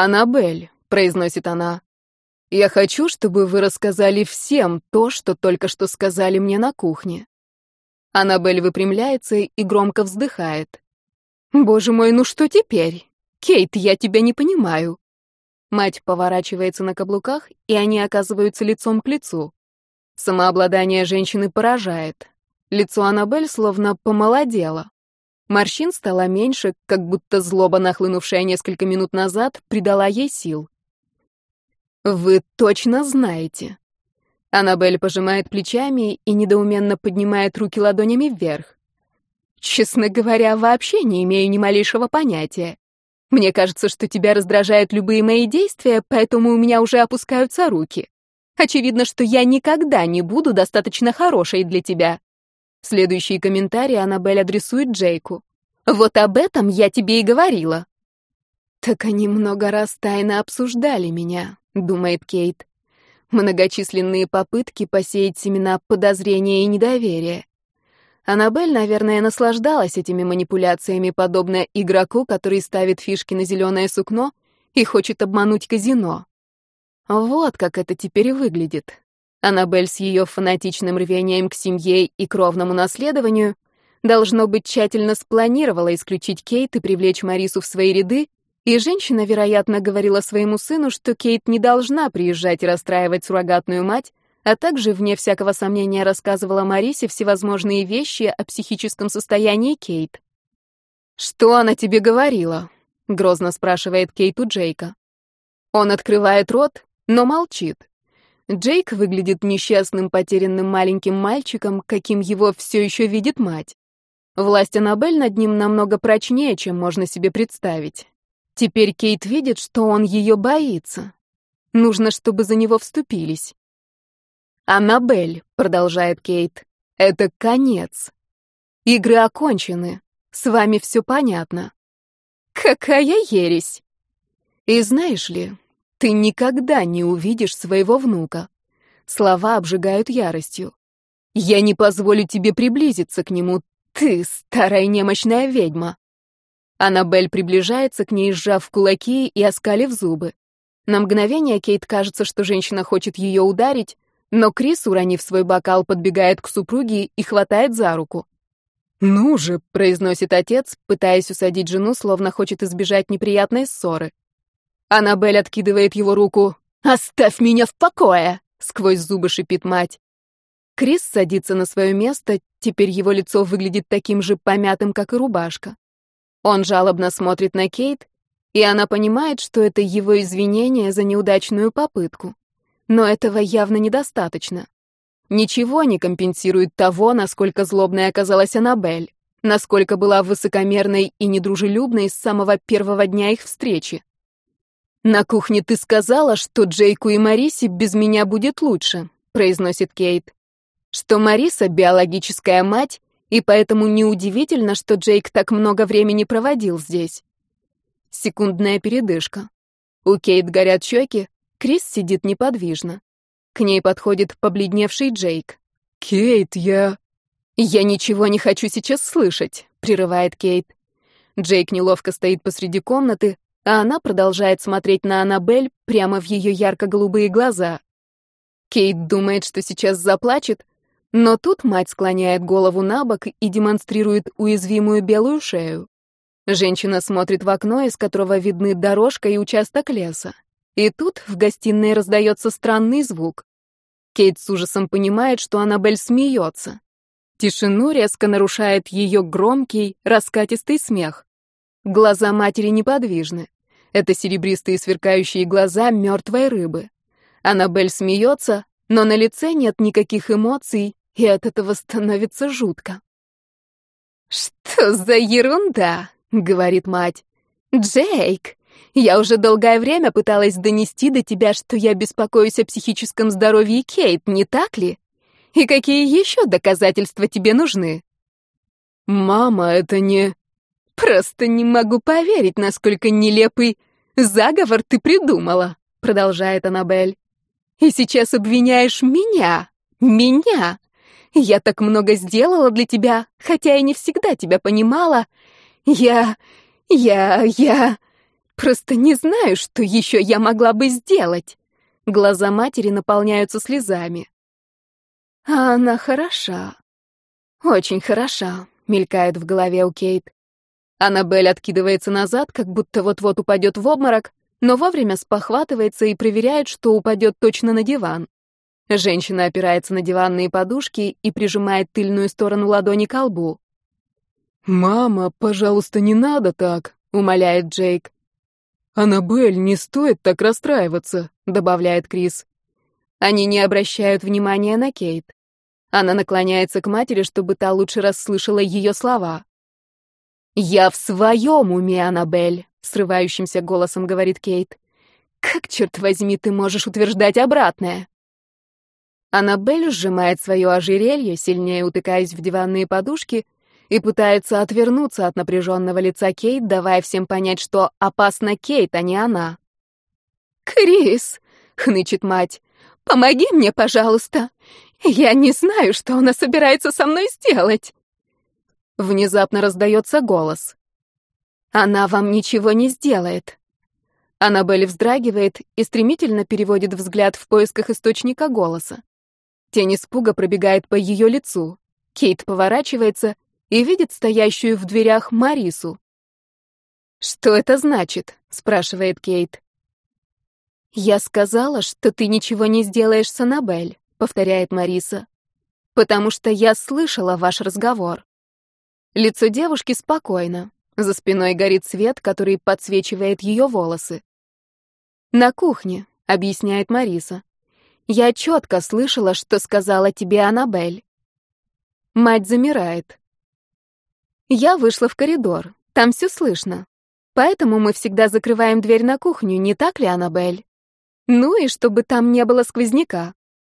«Аннабель», — произносит она, — «я хочу, чтобы вы рассказали всем то, что только что сказали мне на кухне». Аннабель выпрямляется и громко вздыхает. «Боже мой, ну что теперь? Кейт, я тебя не понимаю». Мать поворачивается на каблуках, и они оказываются лицом к лицу. Самообладание женщины поражает. Лицо Аннабель словно помолодело. Морщин стало меньше, как будто злоба, нахлынувшая несколько минут назад, придала ей сил. «Вы точно знаете». Аннабель пожимает плечами и недоуменно поднимает руки ладонями вверх. «Честно говоря, вообще не имею ни малейшего понятия. Мне кажется, что тебя раздражают любые мои действия, поэтому у меня уже опускаются руки. Очевидно, что я никогда не буду достаточно хорошей для тебя. Следующий комментарий Аннабель адресует Джейку. «Вот об этом я тебе и говорила». «Так они много раз тайно обсуждали меня», — думает Кейт. Многочисленные попытки посеять семена подозрения и недоверия. Аннабель, наверное, наслаждалась этими манипуляциями, подобно игроку, который ставит фишки на зеленое сукно и хочет обмануть казино. Вот как это теперь выглядит. Аннабель с ее фанатичным рвением к семье и кровному наследованию должно быть тщательно спланировала исключить Кейт и привлечь Марису в свои ряды, и женщина, вероятно, говорила своему сыну, что Кейт не должна приезжать и расстраивать суррогатную мать, а также, вне всякого сомнения, рассказывала Марисе всевозможные вещи о психическом состоянии Кейт. «Что она тебе говорила?» — грозно спрашивает Кейт у Джейка. Он открывает рот, но молчит. Джейк выглядит несчастным, потерянным маленьким мальчиком, каким его все еще видит мать. Власть Аннабель над ним намного прочнее, чем можно себе представить. Теперь Кейт видит, что он ее боится. Нужно, чтобы за него вступились. «Аннабель», — продолжает Кейт, — «это конец. Игры окончены. С вами все понятно». «Какая ересь!» «И знаешь ли, ты никогда не увидишь своего внука. Слова обжигают яростью. Я не позволю тебе приблизиться к нему, ты, старая немощная ведьма. Аннабель приближается к ней, сжав кулаки и оскалив зубы. На мгновение Кейт кажется, что женщина хочет ее ударить, но Крис, уронив свой бокал, подбегает к супруге и хватает за руку. «Ну же», — произносит отец, пытаясь усадить жену, словно хочет избежать неприятной ссоры. Аннабель откидывает его руку. «Оставь меня в покое!» — сквозь зубы шипит мать. Крис садится на свое место, теперь его лицо выглядит таким же помятым, как и рубашка. Он жалобно смотрит на Кейт, и она понимает, что это его извинение за неудачную попытку. Но этого явно недостаточно. Ничего не компенсирует того, насколько злобной оказалась Аннабель, насколько была высокомерной и недружелюбной с самого первого дня их встречи. «На кухне ты сказала, что Джейку и Марисе без меня будет лучше», — произносит Кейт. «Что Мариса — биологическая мать, и поэтому неудивительно, что Джейк так много времени проводил здесь». Секундная передышка. У Кейт горят щеки, Крис сидит неподвижно. К ней подходит побледневший Джейк. «Кейт, я...» «Я ничего не хочу сейчас слышать», — прерывает Кейт. Джейк неловко стоит посреди комнаты, а она продолжает смотреть на Аннабель прямо в ее ярко-голубые глаза. Кейт думает, что сейчас заплачет, но тут мать склоняет голову на бок и демонстрирует уязвимую белую шею. Женщина смотрит в окно, из которого видны дорожка и участок леса. И тут в гостиной раздается странный звук. Кейт с ужасом понимает, что Аннабель смеется. Тишину резко нарушает ее громкий, раскатистый смех. Глаза матери неподвижны. Это серебристые сверкающие глаза мертвой рыбы. Аннабель смеется, но на лице нет никаких эмоций, и от этого становится жутко. «Что за ерунда?» — говорит мать. «Джейк, я уже долгое время пыталась донести до тебя, что я беспокоюсь о психическом здоровье Кейт, не так ли? И какие еще доказательства тебе нужны?» «Мама, это не...» «Просто не могу поверить, насколько нелепый заговор ты придумала», — продолжает Аннабель. «И сейчас обвиняешь меня, меня. Я так много сделала для тебя, хотя и не всегда тебя понимала. Я... я... я...» просто не знаю, что еще я могла бы сделать. Глаза матери наполняются слезами. А она хороша. Очень хороша, мелькает в голове у Кейт. Аннабель откидывается назад, как будто вот-вот упадет в обморок, но вовремя спохватывается и проверяет, что упадет точно на диван. Женщина опирается на диванные подушки и прижимает тыльную сторону ладони к лбу. «Мама, пожалуйста, не надо так», — умоляет Джейк. «Аннабель, не стоит так расстраиваться», — добавляет Крис. Они не обращают внимания на Кейт. Она наклоняется к матери, чтобы та лучше расслышала ее слова. «Я в своем уме, Аннабель», — срывающимся голосом говорит Кейт. «Как, черт возьми, ты можешь утверждать обратное?» Аннабель сжимает свое ожерелье, сильнее утыкаясь в диванные подушки, и пытается отвернуться от напряженного лица Кейт, давая всем понять, что опасна Кейт, а не она. «Крис!» — хнычет мать. «Помоги мне, пожалуйста! Я не знаю, что она собирается со мной сделать!» Внезапно раздается голос. «Она вам ничего не сделает!» Аннабель вздрагивает и стремительно переводит взгляд в поисках источника голоса. Тень испуга пробегает по ее лицу. Кейт поворачивается и видит стоящую в дверях Марису. «Что это значит?» — спрашивает Кейт. «Я сказала, что ты ничего не сделаешь с Аннабель», — повторяет Мариса, «потому что я слышала ваш разговор». Лицо девушки спокойно. За спиной горит свет, который подсвечивает ее волосы. «На кухне», — объясняет Мариса. Я четко слышала, что сказала тебе Аннабель. Мать замирает. Я вышла в коридор. Там все слышно. Поэтому мы всегда закрываем дверь на кухню, не так ли, Аннабель? Ну и чтобы там не было сквозняка.